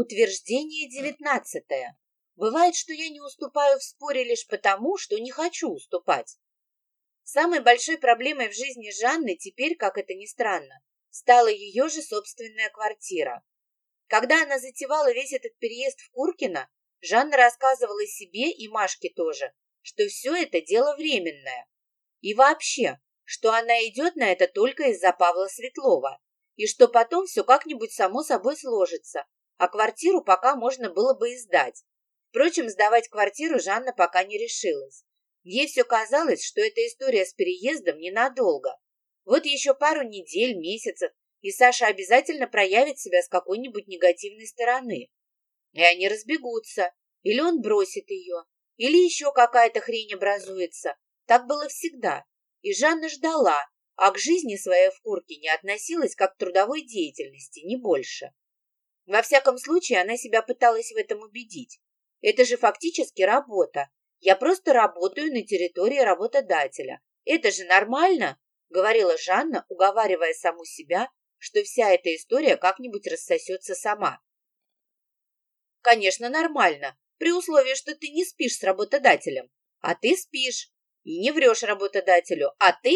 Утверждение девятнадцатое. Бывает, что я не уступаю в споре лишь потому, что не хочу уступать. Самой большой проблемой в жизни Жанны теперь, как это ни странно, стала ее же собственная квартира. Когда она затевала весь этот переезд в Куркино, Жанна рассказывала себе и Машке тоже, что все это дело временное. И вообще, что она идет на это только из-за Павла Светлова, и что потом все как-нибудь само собой сложится, а квартиру пока можно было бы издать. Впрочем, сдавать квартиру Жанна пока не решилась. Ей все казалось, что эта история с переездом ненадолго. Вот еще пару недель, месяцев, и Саша обязательно проявит себя с какой-нибудь негативной стороны. И они разбегутся, или он бросит ее, или еще какая-то хрень образуется. Так было всегда. И Жанна ждала, а к жизни своей в Курке не относилась как к трудовой деятельности, не больше. Во всяком случае, она себя пыталась в этом убедить. Это же фактически работа. Я просто работаю на территории работодателя. Это же нормально, говорила Жанна, уговаривая саму себя, что вся эта история как-нибудь рассосется сама. Конечно, нормально, при условии, что ты не спишь с работодателем. А ты спишь и не врешь работодателю. А ты?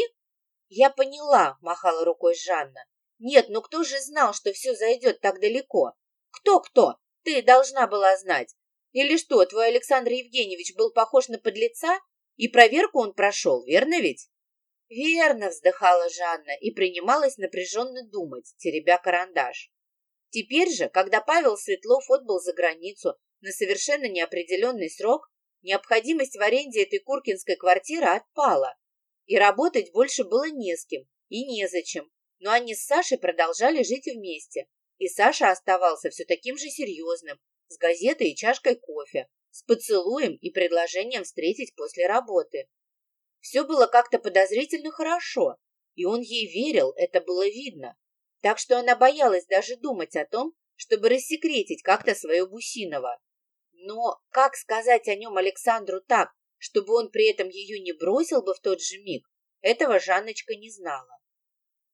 Я поняла, махала рукой Жанна. Нет, ну кто же знал, что все зайдет так далеко? Кто-кто? Ты должна была знать. Или что, твой Александр Евгеньевич был похож на подлеца? И проверку он прошел, верно ведь? Верно, вздыхала Жанна и принималась напряженно думать, теребя карандаш. Теперь же, когда Павел Светлов отбыл за границу на совершенно неопределенный срок, необходимость в аренде этой куркинской квартиры отпала, и работать больше было не с кем и незачем, но они с Сашей продолжали жить вместе, и Саша оставался все таким же серьезным, с газетой и чашкой кофе, с поцелуем и предложением встретить после работы. Все было как-то подозрительно хорошо, и он ей верил, это было видно. Так что она боялась даже думать о том, чтобы рассекретить как-то свое Бусинова. Но как сказать о нем Александру так, чтобы он при этом ее не бросил бы в тот же миг, этого Жанночка не знала.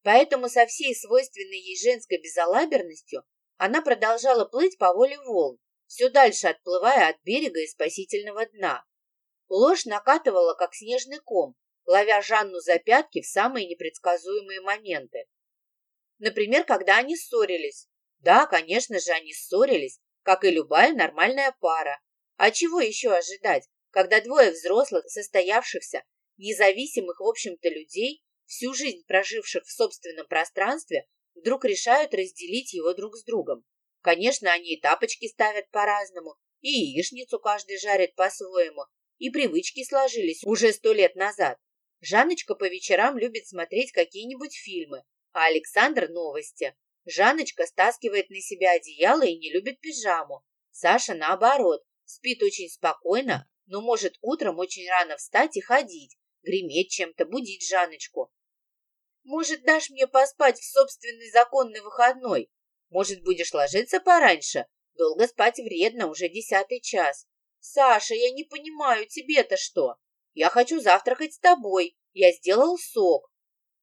Поэтому со всей свойственной ей женской безалаберностью она продолжала плыть по воле волн, все дальше отплывая от берега и спасительного дна. Ложь накатывала, как снежный ком, ловя Жанну за пятки в самые непредсказуемые моменты. Например, когда они ссорились. Да, конечно же, они ссорились, как и любая нормальная пара. А чего еще ожидать, когда двое взрослых, состоявшихся, независимых, в общем-то, людей, всю жизнь проживших в собственном пространстве, вдруг решают разделить его друг с другом? Конечно, они и тапочки ставят по-разному, и яичницу каждый жарит по-своему, и привычки сложились уже сто лет назад. Жанночка по вечерам любит смотреть какие-нибудь фильмы, а Александр – новости. Жанночка стаскивает на себя одеяло и не любит пижаму. Саша, наоборот, спит очень спокойно, но может утром очень рано встать и ходить, греметь чем-то, будить Жанночку. «Может, дашь мне поспать в собственный законный выходной? Может, будешь ложиться пораньше? Долго спать вредно, уже десятый час. Саша, я не понимаю, тебе-то что? Я хочу завтракать с тобой. Я сделал сок.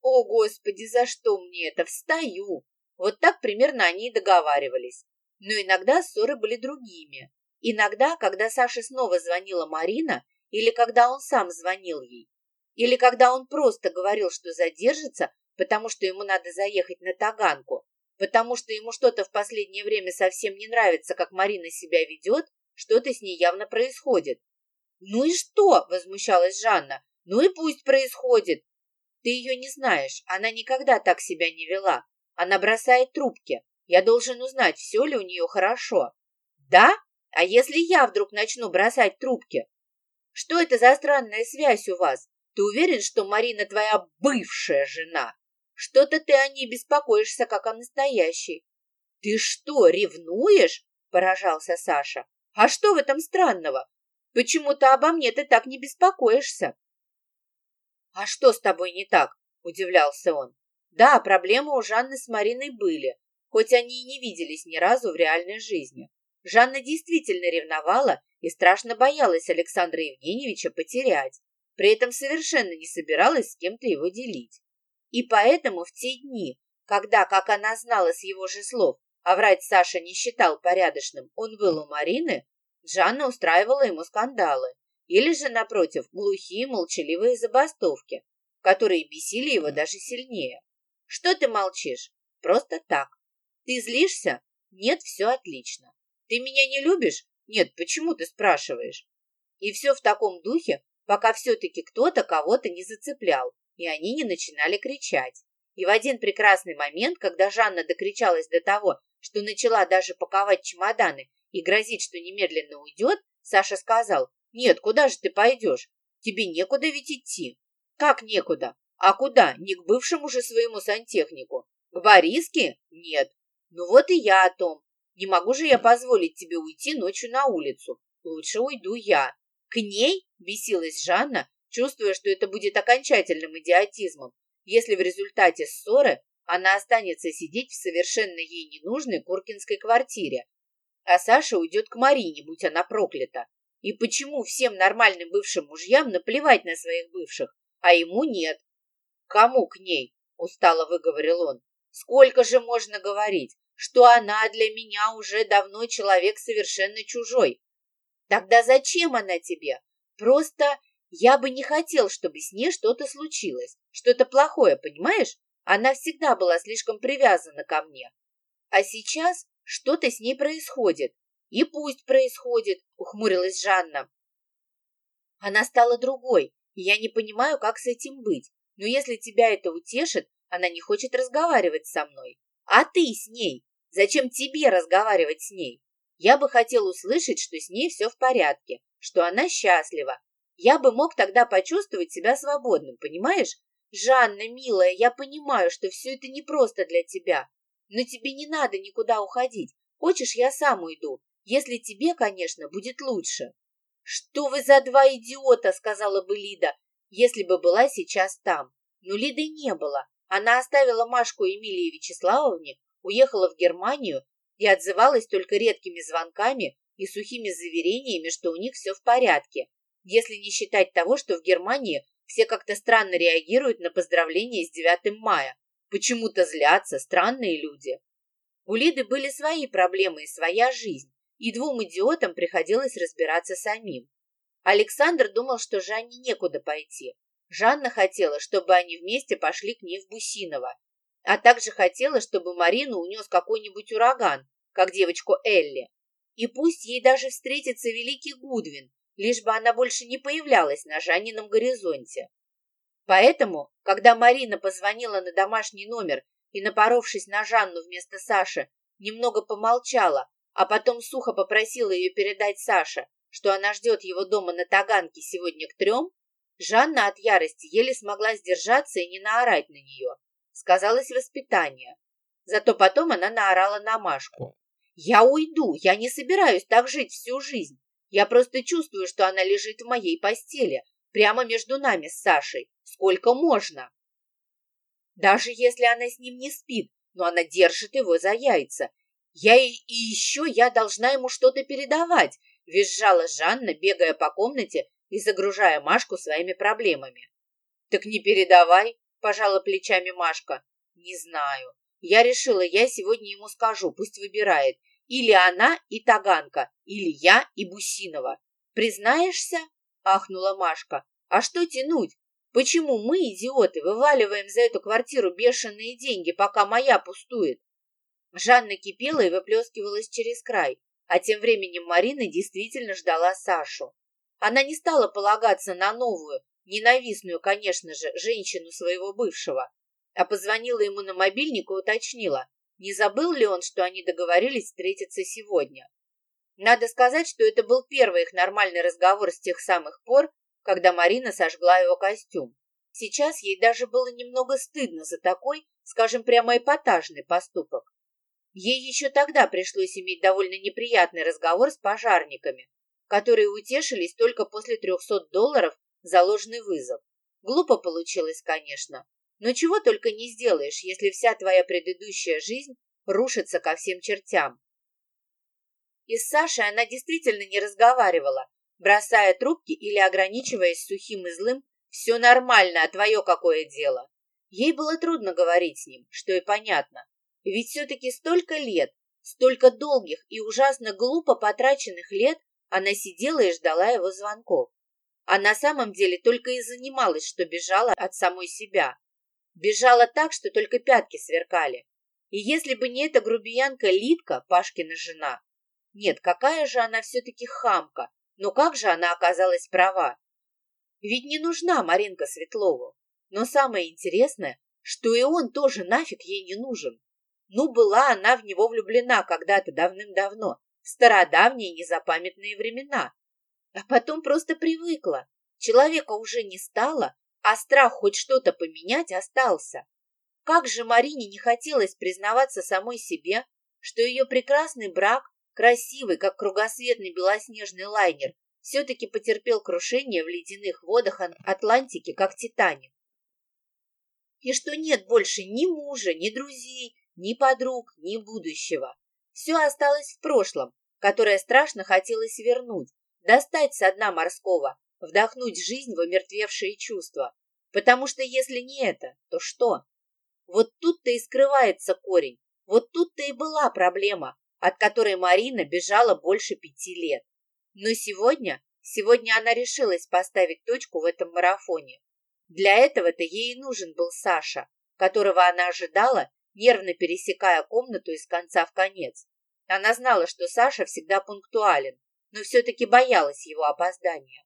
О, Господи, за что мне это? Встаю. Вот так примерно они и договаривались. Но иногда ссоры были другими. Иногда, когда Саше снова звонила Марина, или когда он сам звонил ей, или когда он просто говорил, что задержится, потому что ему надо заехать на Таганку, потому что ему что-то в последнее время совсем не нравится, как Марина себя ведет, что-то с ней явно происходит. «Ну и что?» – возмущалась Жанна. «Ну и пусть происходит. Ты ее не знаешь, она никогда так себя не вела. Она бросает трубки. Я должен узнать, все ли у нее хорошо». «Да? А если я вдруг начну бросать трубки? Что это за странная связь у вас? Ты уверен, что Марина твоя бывшая жена? Что-то ты о ней беспокоишься, как о настоящей». «Ты что, ревнуешь?» – поражался Саша. А что в этом странного? Почему-то обо мне ты так не беспокоишься. А что с тобой не так? Удивлялся он. Да, проблемы у Жанны с Мариной были, хоть они и не виделись ни разу в реальной жизни. Жанна действительно ревновала и страшно боялась Александра Евгеньевича потерять, при этом совершенно не собиралась с кем-то его делить. И поэтому в те дни, когда, как она знала с его же слов, а врать Саша не считал порядочным, он был у Марины, Жанна устраивала ему скандалы. Или же, напротив, глухие молчаливые забастовки, которые бесили его даже сильнее. «Что ты молчишь? Просто так. Ты злишься? Нет, все отлично. Ты меня не любишь? Нет, почему ты спрашиваешь?» И все в таком духе, пока все-таки кто-то кого-то не зацеплял, и они не начинали кричать. И в один прекрасный момент, когда Жанна докричалась до того, что начала даже паковать чемоданы и грозить, что немедленно уйдет, Саша сказал, «Нет, куда же ты пойдешь? Тебе некуда ведь идти». «Как некуда? А куда? Не к бывшему же своему сантехнику. К Бориске? Нет. Ну вот и я о том. Не могу же я позволить тебе уйти ночью на улицу. Лучше уйду я. К ней? Бесилась Жанна, чувствуя, что это будет окончательным идиотизмом, если в результате ссоры она останется сидеть в совершенно ей ненужной Куркинской квартире. А Саша уйдет к Марине, будь она проклята. И почему всем нормальным бывшим мужьям наплевать на своих бывших, а ему нет? Кому к ней? Устало выговорил он. Сколько же можно говорить, что она для меня уже давно человек совершенно чужой? Тогда зачем она тебе? Просто я бы не хотел, чтобы с ней что-то случилось, что-то плохое, понимаешь? Она всегда была слишком привязана ко мне. А сейчас что-то с ней происходит. И пусть происходит, ухмурилась Жанна. Она стала другой, и я не понимаю, как с этим быть. Но если тебя это утешит, она не хочет разговаривать со мной. А ты с ней? Зачем тебе разговаривать с ней? Я бы хотел услышать, что с ней все в порядке, что она счастлива. Я бы мог тогда почувствовать себя свободным, понимаешь? Жанна, милая, я понимаю, что все это непросто для тебя. Но тебе не надо никуда уходить. Хочешь, я сам уйду. Если тебе, конечно, будет лучше. Что вы за два идиота, сказала бы Лида, если бы была сейчас там. Но Лиды не было. Она оставила Машку Эмилии Вячеславовне, уехала в Германию и отзывалась только редкими звонками и сухими заверениями, что у них все в порядке, если не считать того, что в Германии все как-то странно реагируют на поздравления с 9 мая. Почему-то злятся странные люди. У Лиды были свои проблемы и своя жизнь, и двум идиотам приходилось разбираться самим. Александр думал, что Жанне некуда пойти. Жанна хотела, чтобы они вместе пошли к ней в Бусиново, а также хотела, чтобы Марину унес какой-нибудь ураган, как девочку Элли. И пусть ей даже встретится великий Гудвин, лишь бы она больше не появлялась на Жаннином горизонте. Поэтому, когда Марина позвонила на домашний номер и, напоровшись на Жанну вместо Саши, немного помолчала, а потом сухо попросила ее передать Саше, что она ждет его дома на Таганке сегодня к трем, Жанна от ярости еле смогла сдержаться и не наорать на нее. Сказалось воспитание. Зато потом она наорала на Машку. «Я уйду, я не собираюсь так жить всю жизнь. Я просто чувствую, что она лежит в моей постели, прямо между нами с Сашей. Сколько можно?» Даже если она с ним не спит, но она держит его за яйца. Я и, и еще я должна ему что-то передавать, визжала Жанна, бегая по комнате и загружая Машку своими проблемами. «Так не передавай», – пожала плечами Машка. «Не знаю. Я решила, я сегодня ему скажу, пусть выбирает. Или она и Таганка, или я и Бусинова. Признаешься?» – ахнула Машка. «А что тянуть? Почему мы, идиоты, вываливаем за эту квартиру бешеные деньги, пока моя пустует?» Жанна кипела и выплескивалась через край, а тем временем Марина действительно ждала Сашу. Она не стала полагаться на новую, ненавистную, конечно же, женщину своего бывшего, а позвонила ему на мобильник и уточнила, не забыл ли он, что они договорились встретиться сегодня. Надо сказать, что это был первый их нормальный разговор с тех самых пор, когда Марина сожгла его костюм. Сейчас ей даже было немного стыдно за такой, скажем, прямо эпатажный поступок. Ей еще тогда пришлось иметь довольно неприятный разговор с пожарниками, которые утешились только после 300 долларов за ложный вызов. Глупо получилось, конечно, но чего только не сделаешь, если вся твоя предыдущая жизнь рушится ко всем чертям. И с Сашей она действительно не разговаривала, бросая трубки или ограничиваясь сухим и злым «все нормально, а твое какое дело?». Ей было трудно говорить с ним, что и понятно. Ведь все-таки столько лет, Столько долгих и ужасно глупо потраченных лет она сидела и ждала его звонков. А на самом деле только и занималась, что бежала от самой себя. Бежала так, что только пятки сверкали. И если бы не эта грубиянка Литка, Пашкина жена... Нет, какая же она все-таки хамка, но как же она оказалась права? Ведь не нужна Маринка Светлову. Но самое интересное, что и он тоже нафиг ей не нужен. Ну, была она в него влюблена когда-то давным-давно, в стародавние незапамятные времена. А потом просто привыкла. Человека уже не стало, а страх хоть что-то поменять остался. Как же Марине не хотелось признаваться самой себе, что ее прекрасный брак, красивый, как кругосветный белоснежный лайнер, все-таки потерпел крушение в ледяных водах Атлантики, как Титаник. И что нет больше ни мужа, ни друзей, ни подруг, ни будущего. Все осталось в прошлом, которое страшно хотелось вернуть, достать со дна морского, вдохнуть жизнь в омертвевшие чувства. Потому что если не это, то что? Вот тут-то и скрывается корень, вот тут-то и была проблема, от которой Марина бежала больше пяти лет. Но сегодня, сегодня она решилась поставить точку в этом марафоне. Для этого-то ей и нужен был Саша, которого она ожидала, нервно пересекая комнату из конца в конец. Она знала, что Саша всегда пунктуален, но все-таки боялась его опоздания.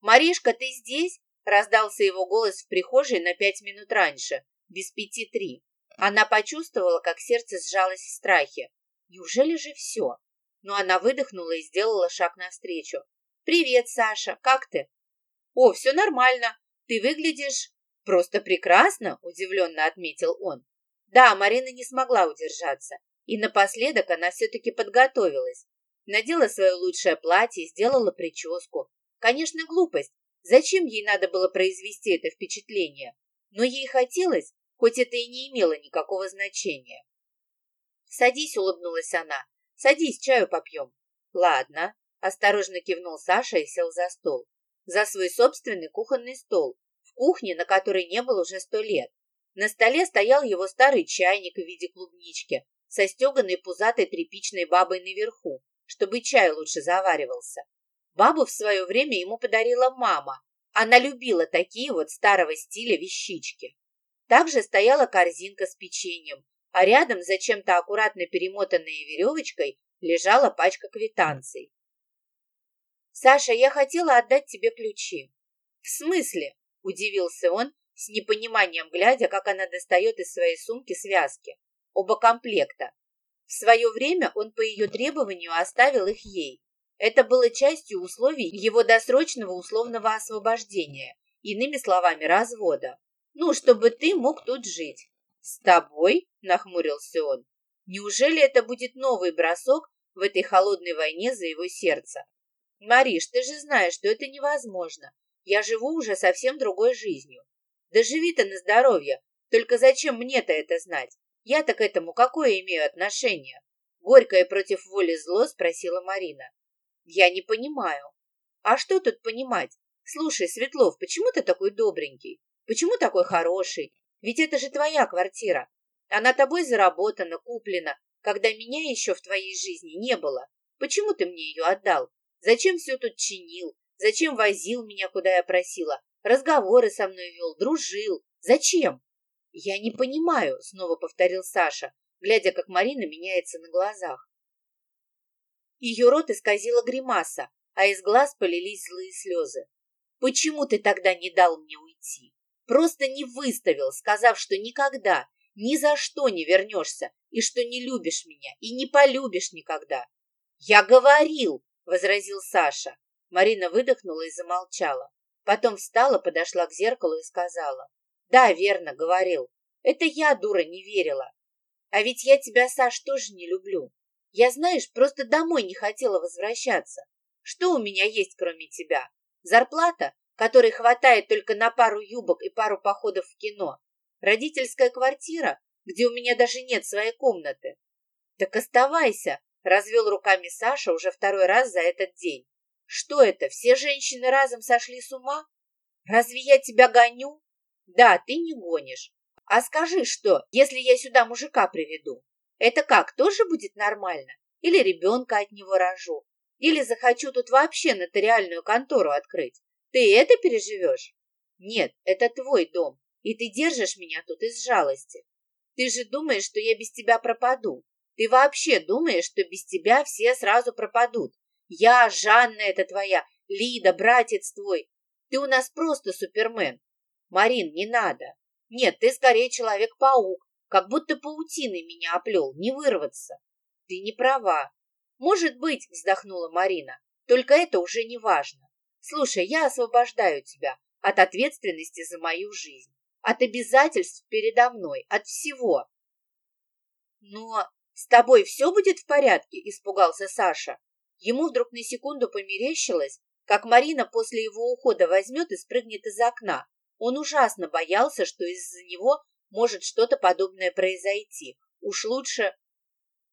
«Маришка, ты здесь?» – раздался его голос в прихожей на пять минут раньше, без пяти три. Она почувствовала, как сердце сжалось в страхе. Неужели же все? Но она выдохнула и сделала шаг навстречу. «Привет, Саша, как ты?» «О, все нормально. Ты выглядишь просто прекрасно», – удивленно отметил он. Да, Марина не смогла удержаться. И напоследок она все-таки подготовилась. Надела свое лучшее платье, сделала прическу. Конечно, глупость. Зачем ей надо было произвести это впечатление? Но ей хотелось, хоть это и не имело никакого значения. «Садись», — улыбнулась она. «Садись, чаю попьем». «Ладно», — осторожно кивнул Саша и сел за стол. За свой собственный кухонный стол, в кухне, на которой не был уже сто лет. На столе стоял его старый чайник в виде клубнички со стеганой пузатой тряпичной бабой наверху, чтобы чай лучше заваривался. Бабу в свое время ему подарила мама. Она любила такие вот старого стиля вещички. Также стояла корзинка с печеньем, а рядом, зачем-то аккуратно перемотанной веревочкой, лежала пачка квитанций. «Саша, я хотела отдать тебе ключи». «В смысле?» – удивился он, с непониманием глядя, как она достает из своей сумки связки. Оба комплекта. В свое время он по ее требованию оставил их ей. Это было частью условий его досрочного условного освобождения, иными словами, развода. Ну, чтобы ты мог тут жить. «С тобой?» – нахмурился он. «Неужели это будет новый бросок в этой холодной войне за его сердце? Мариш, ты же знаешь, что это невозможно. Я живу уже совсем другой жизнью. Да живи ты на здоровье. Только зачем мне-то это знать? Я-то к этому какое имею отношение? Горькое против воли зло спросила Марина. Я не понимаю. А что тут понимать? Слушай, Светлов, почему ты такой добренький? Почему такой хороший? Ведь это же твоя квартира. Она тобой заработана, куплена, когда меня еще в твоей жизни не было. Почему ты мне ее отдал? Зачем все тут чинил? Зачем возил меня, куда я просила? разговоры со мной вел, дружил. Зачем? Я не понимаю, снова повторил Саша, глядя, как Марина меняется на глазах. Ее рот исказила гримаса, а из глаз полились злые слезы. Почему ты тогда не дал мне уйти? Просто не выставил, сказав, что никогда, ни за что не вернешься, и что не любишь меня, и не полюбишь никогда. Я говорил, возразил Саша. Марина выдохнула и замолчала. Потом встала, подошла к зеркалу и сказала. Да, верно, говорил. Это я, дура, не верила. А ведь я тебя, Саш, тоже не люблю. Я, знаешь, просто домой не хотела возвращаться. Что у меня есть, кроме тебя? Зарплата, которой хватает только на пару юбок и пару походов в кино. Родительская квартира, где у меня даже нет своей комнаты. Так оставайся, развел руками Саша уже второй раз за этот день. Что это, все женщины разом сошли с ума? Разве я тебя гоню? Да, ты не гонишь. А скажи, что, если я сюда мужика приведу? Это как, тоже будет нормально? Или ребенка от него рожу? Или захочу тут вообще нотариальную контору открыть? Ты это переживешь? Нет, это твой дом, и ты держишь меня тут из жалости. Ты же думаешь, что я без тебя пропаду. Ты вообще думаешь, что без тебя все сразу пропадут. Я, Жанна это твоя, Лида, братец твой. Ты у нас просто супермен. Марин, не надо. Нет, ты скорее человек-паук, как будто паутиной меня оплел, не вырваться. Ты не права. Может быть, вздохнула Марина, только это уже не важно. Слушай, я освобождаю тебя от ответственности за мою жизнь, от обязательств передо мной, от всего. Но с тобой все будет в порядке? Испугался Саша. Ему вдруг на секунду померещилось, как Марина после его ухода возьмет и спрыгнет из окна. Он ужасно боялся, что из-за него может что-то подобное произойти. Уж лучше...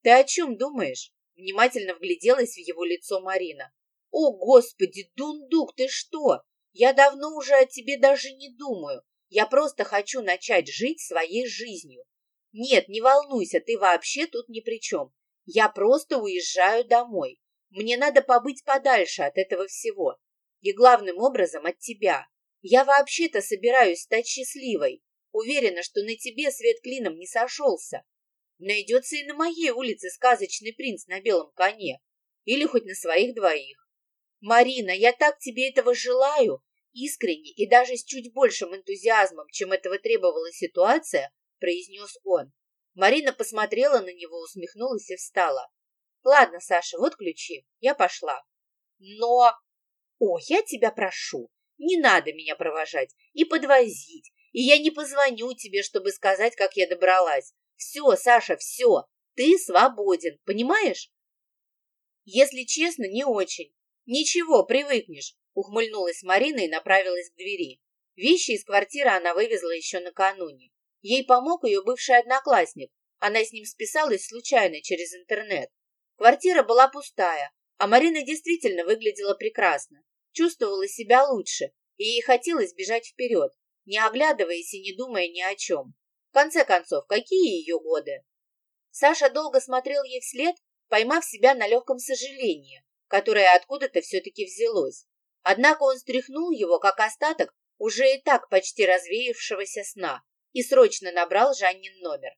Ты о чем думаешь? Внимательно вгляделась в его лицо Марина. О, Господи, Дундук, ты что? Я давно уже о тебе даже не думаю. Я просто хочу начать жить своей жизнью. Нет, не волнуйся, ты вообще тут ни при чем. Я просто уезжаю домой. Мне надо побыть подальше от этого всего. И главным образом от тебя. Я вообще-то собираюсь стать счастливой. Уверена, что на тебе свет клином не сошелся. Найдется и на моей улице сказочный принц на белом коне. Или хоть на своих двоих. Марина, я так тебе этого желаю, искренне и даже с чуть большим энтузиазмом, чем этого требовала ситуация, произнес он. Марина посмотрела на него, усмехнулась и встала. Ладно, Саша, вот ключи, я пошла. Но... О, я тебя прошу, не надо меня провожать и подвозить, и я не позвоню тебе, чтобы сказать, как я добралась. Все, Саша, все, ты свободен, понимаешь? Если честно, не очень. Ничего, привыкнешь, ухмыльнулась Марина и направилась к двери. Вещи из квартиры она вывезла еще накануне. Ей помог ее бывший одноклассник. Она с ним списалась случайно через интернет. Квартира была пустая, а Марина действительно выглядела прекрасно, чувствовала себя лучше, и ей хотелось бежать вперед, не оглядываясь и не думая ни о чем. В конце концов, какие ее годы? Саша долго смотрел ей вслед, поймав себя на легком сожалении, которое откуда-то все-таки взялось. Однако он стряхнул его, как остаток уже и так почти развеявшегося сна, и срочно набрал Жаннин номер.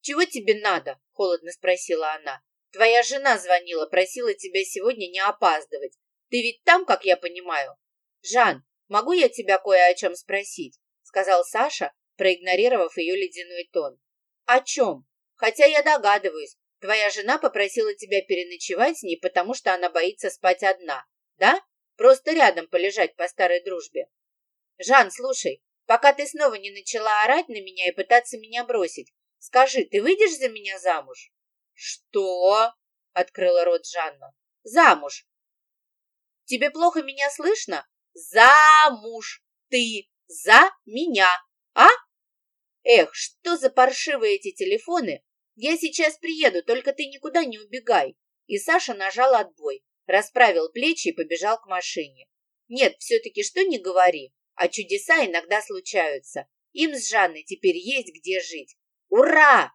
«Чего тебе надо?» – холодно спросила она. «Твоя жена звонила, просила тебя сегодня не опаздывать. Ты ведь там, как я понимаю?» «Жан, могу я тебя кое о чем спросить?» — сказал Саша, проигнорировав ее ледяной тон. «О чем? Хотя я догадываюсь, твоя жена попросила тебя переночевать с ней, потому что она боится спать одна, да? Просто рядом полежать по старой дружбе. Жан, слушай, пока ты снова не начала орать на меня и пытаться меня бросить, скажи, ты выйдешь за меня замуж?» «Что?» — открыла рот Жанна. «Замуж!» «Тебе плохо меня слышно?» Замуж ты за меня, а? Эх, что за паршивые эти телефоны? Я сейчас приеду, только ты никуда не убегай. И Саша нажал отбой, расправил плечи и побежал к машине. Нет, все-таки что не говори, а чудеса иногда случаются. Им с Жанной теперь есть где жить. Ура!